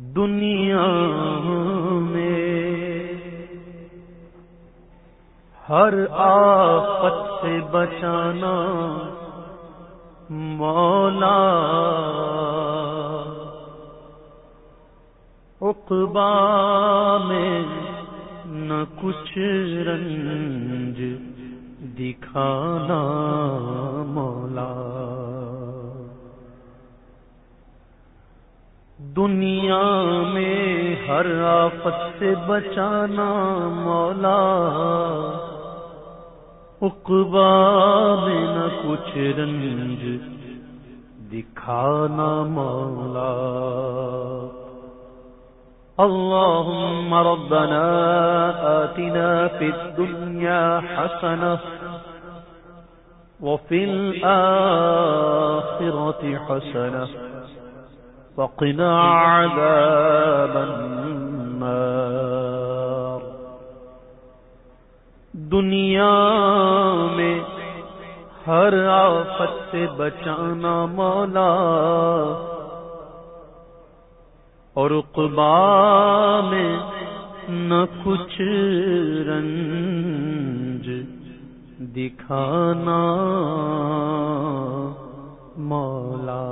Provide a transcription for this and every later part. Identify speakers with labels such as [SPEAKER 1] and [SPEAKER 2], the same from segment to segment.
[SPEAKER 1] دنیا میں ہر آفت سے بچانا مولا اقبا میں نہ کچھ رنج دکھانا مولا دنیا میں ہر آفت سے بچانا مولا۔ اقبا میں نہ کچھ رنج دکھانا مولا۔ اللهم ربنا آتنا في الدنيا حسنة وفي الآخرة حسنة وقنا عذاب النار. دنیا میں ہر آفت سے بچانا مولا اور قبا میں نہ کچھ رنج دکھانا مولا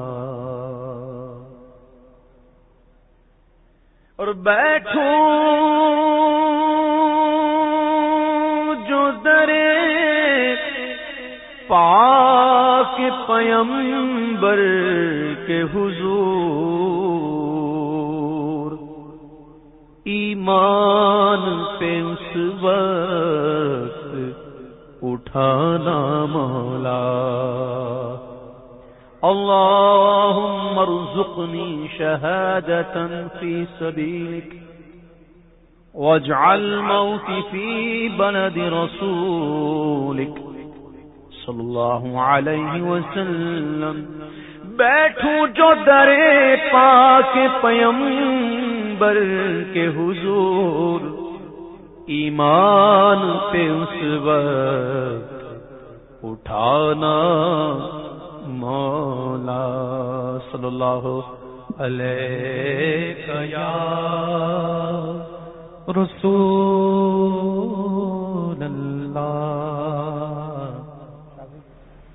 [SPEAKER 1] اور بیٹھو جو درے پاک پیمبر کے حضور ایمان پہ اس وقت اٹھانا مولا۔ اللهم ارزقني شهادة في سبيلك، واجعل موتي في بلد رسولك. صلى الله عليه وسلم. بیٹھوں جو درے پاک پیمبر کے حضور، ایمان پہ اس وقت اٹھانا مولا صلی اللہ علیہ یا رسول اللہ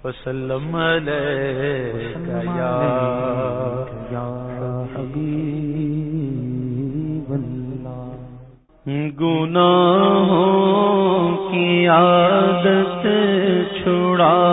[SPEAKER 1] وسلم علیہ یا حبیب اللہ۔ گناہوں کی عادت چھڑا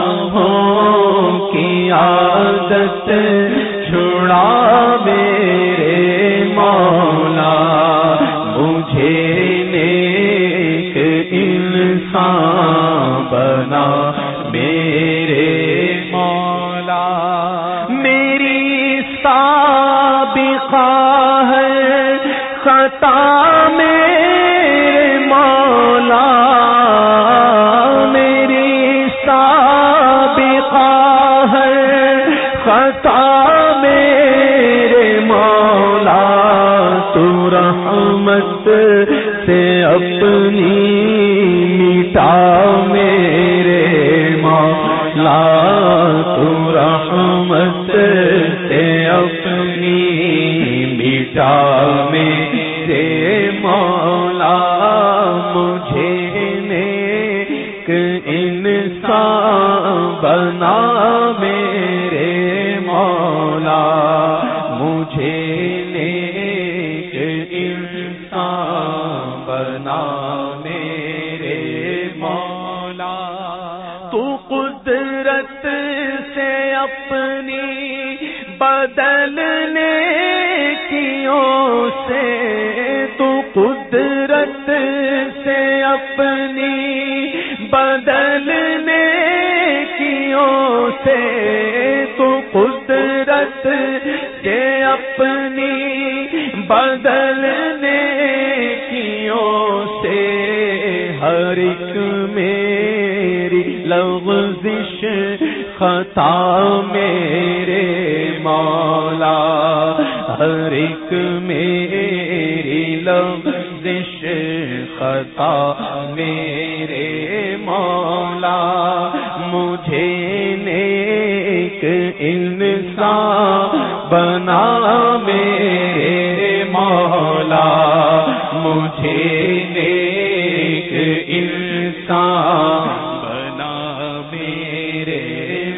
[SPEAKER 1] عبادت خطا میرے مولا، تو رحمت سے اپنی مٹا میرے مولا، تو رحمت سے اپنی مٹا میرے نیک انسان بنا میرے مولا۔ تو قدرت سے اپنی بدلنے کیوں سے سے ہر ایک میری لفظش خطا میں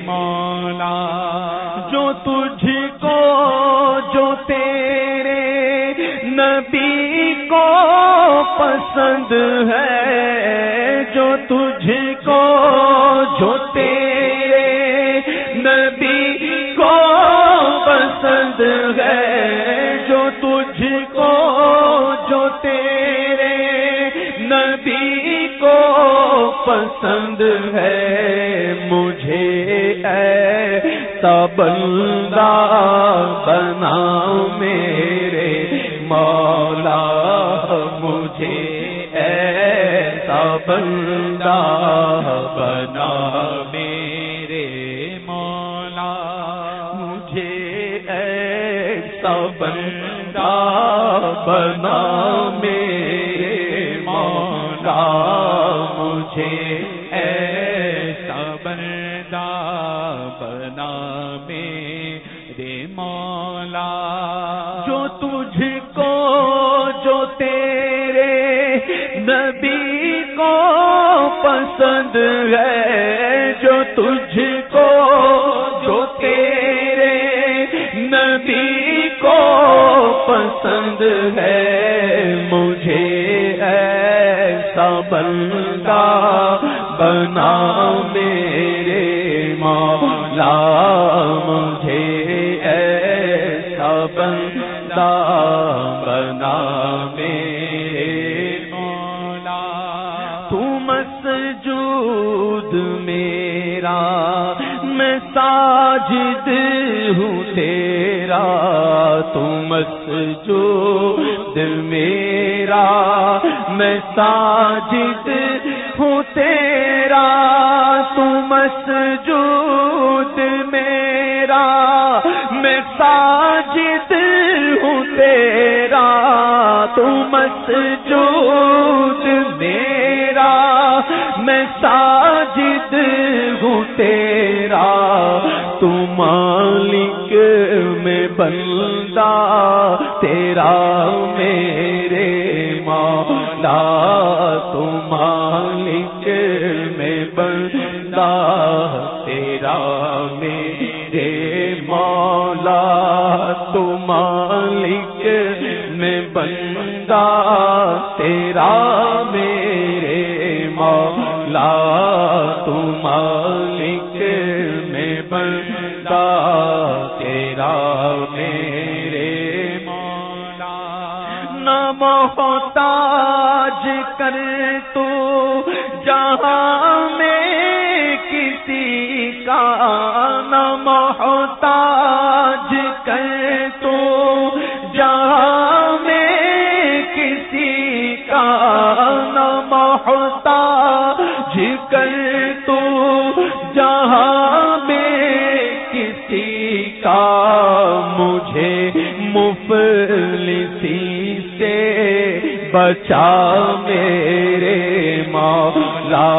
[SPEAKER 1] مولا. جو تجھ کو، جو تیرے نبی کو پسند ہے، جو تجھ کو، جو تیرے نبی کو پسند ہے، جو تجھ کو، جو تیرے نبی کو پسند ہے، مجھے ایسا بندہ بنا میرے مولا مجھے ایسا بندہ نبی کو پسند ہے جو تجھ کو، جو تیرے نبی کو پسند ہے۔ مجھے ایسا بندہ بنا تم مسجود میرا، میں ساجد ہوں تیرا۔ تم مسجود میرا، میں ساجد ہوں تیرا۔ تم مسجود میرا، میں ساجد ہوں تیرا۔ تم مسجود ساجد ہوں تیرا تم مالک میں بندہ تیرا میں محتاج کر بچا میرے مولا،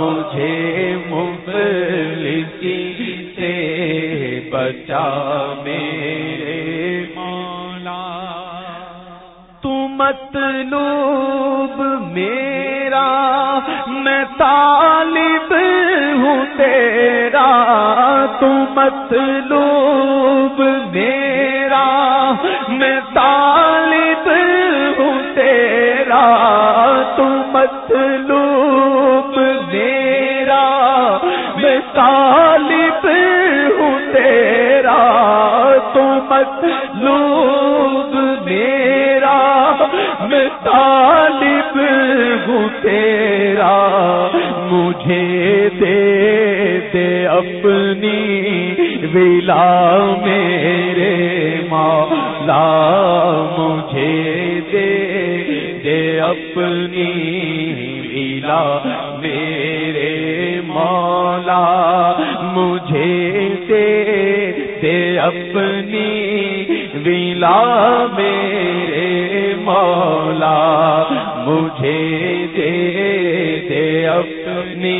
[SPEAKER 1] مجھے مفلسی سے بچا میرے مولا۔ تو مطلوب میرا، میں طالب ہوں تیرا۔ تو مطلوب میرا، میں طالب ہوں تیرا تو مطلوب، میرا میں طالب ہوں، تیرا تو مطلوب، میرا میں طالب ہوں، تیرا مجھے دے دے اپنی ولا اپنی ویلا میرے مولا، مجھے دے دے اپنی ویلا میرے مولا، مجھے دے دے اپنی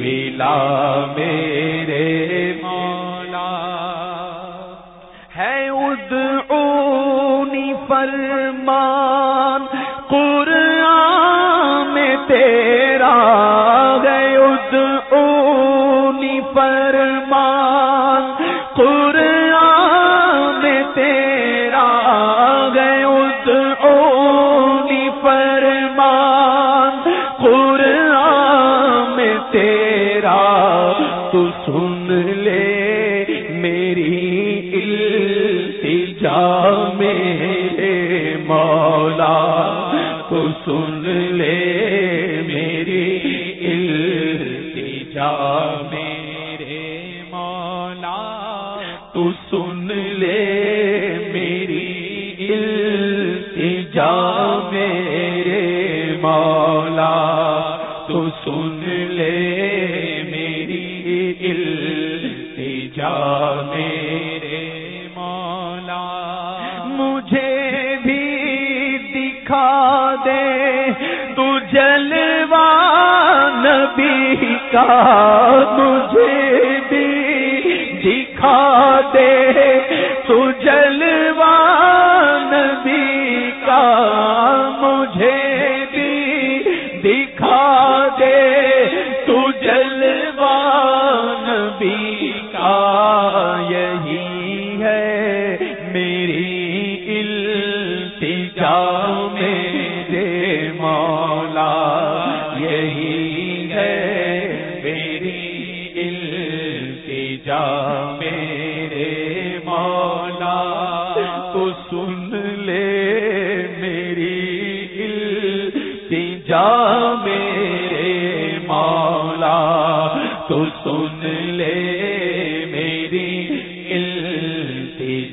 [SPEAKER 1] ویلا تو سن لے میری التجا میرے مولا تو سن لے میری التجا میرے مولا تو سن لے میری التجا میرے مولا تو سن لے کا مجھے بھی دکھا دے۔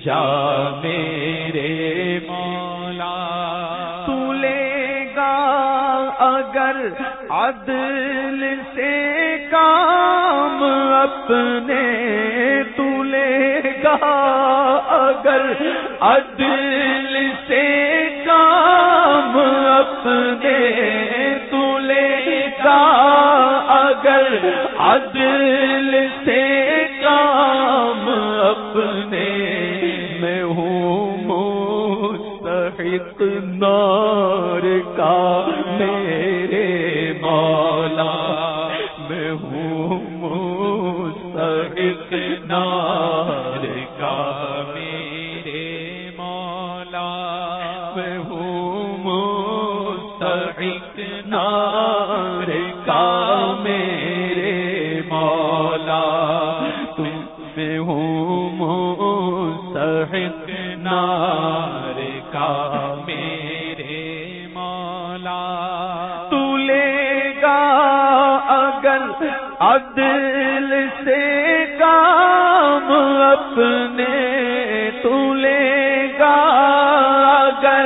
[SPEAKER 1] التجا میرے مولا۔ تو لے گا اگر عدل سے کام اپنے۔ تو لے گا اگر عدل سے کام اپنے۔ تو لے گا اگر عدل مستحق نار کا میرے مولا میں ہوں مستحق نار۔ گا اگر عدل سے کام اپنے تو لے گا۔ اگر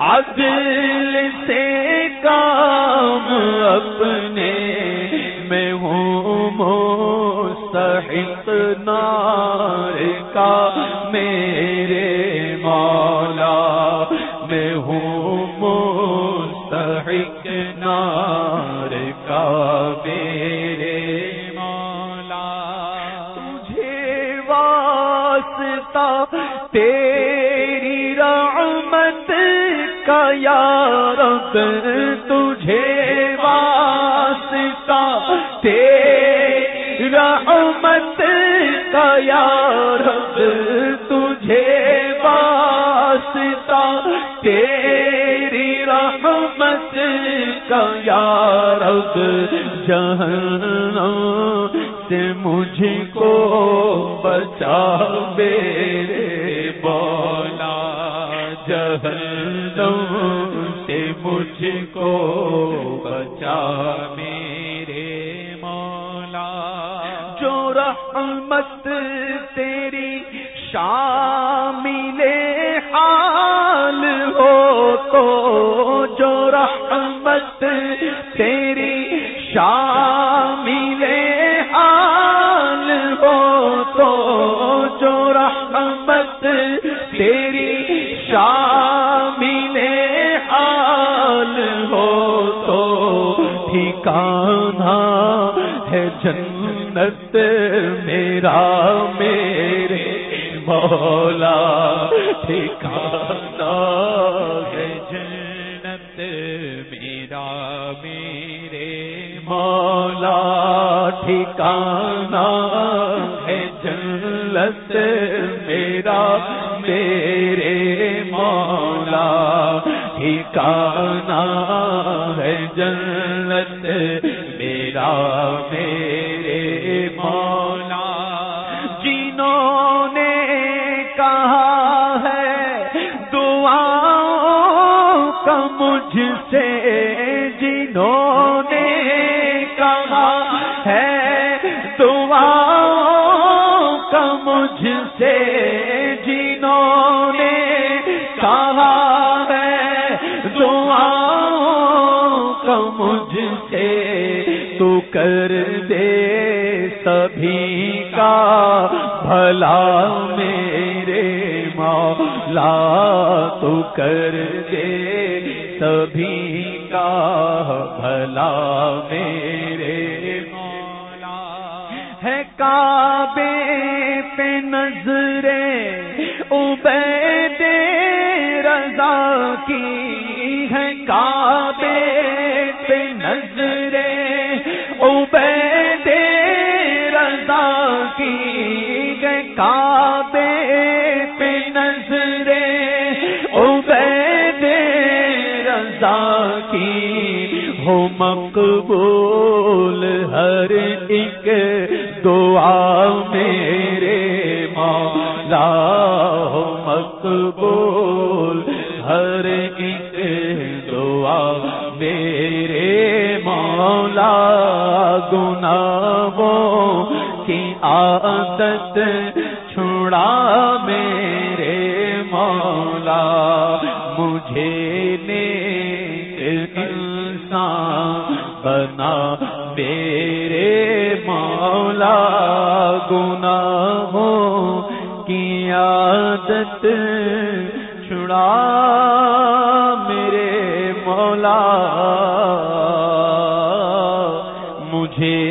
[SPEAKER 1] عدل سے کام اپنے واسطہ، تیری رحمت کا یا رب، تجھے واسطہ، تیری رحمت کا یا رب، تجھے واسطہ، تیری رحمت کا یا رب، جہنم سے مجھ کو بچا میرے بولا جہنم سے مجھ کو بچا میرے مولا۔ جو رحمت تیری شامل حال ہو تو ٹھکانا ہے جنت میرا میرے مولا ٹھکانا ہے جنت میرا میرے مولا ٹھکانا میرا کر دے سبھی کا بھلا میرے مولا تو کر دے سبھی کا بھلا میرے مولا ہے کعبے پہ نظرے عبید رضا کی ہے کعبے رضا کی ہو مقبول ہر ایک دعا میرے مولا ہو مقبول ہر ایک دعا میرے مولا گناہوں کی عادت بنا میرے مولا گناہوں کی عادت چھڑا میرے مولا۔ مجھے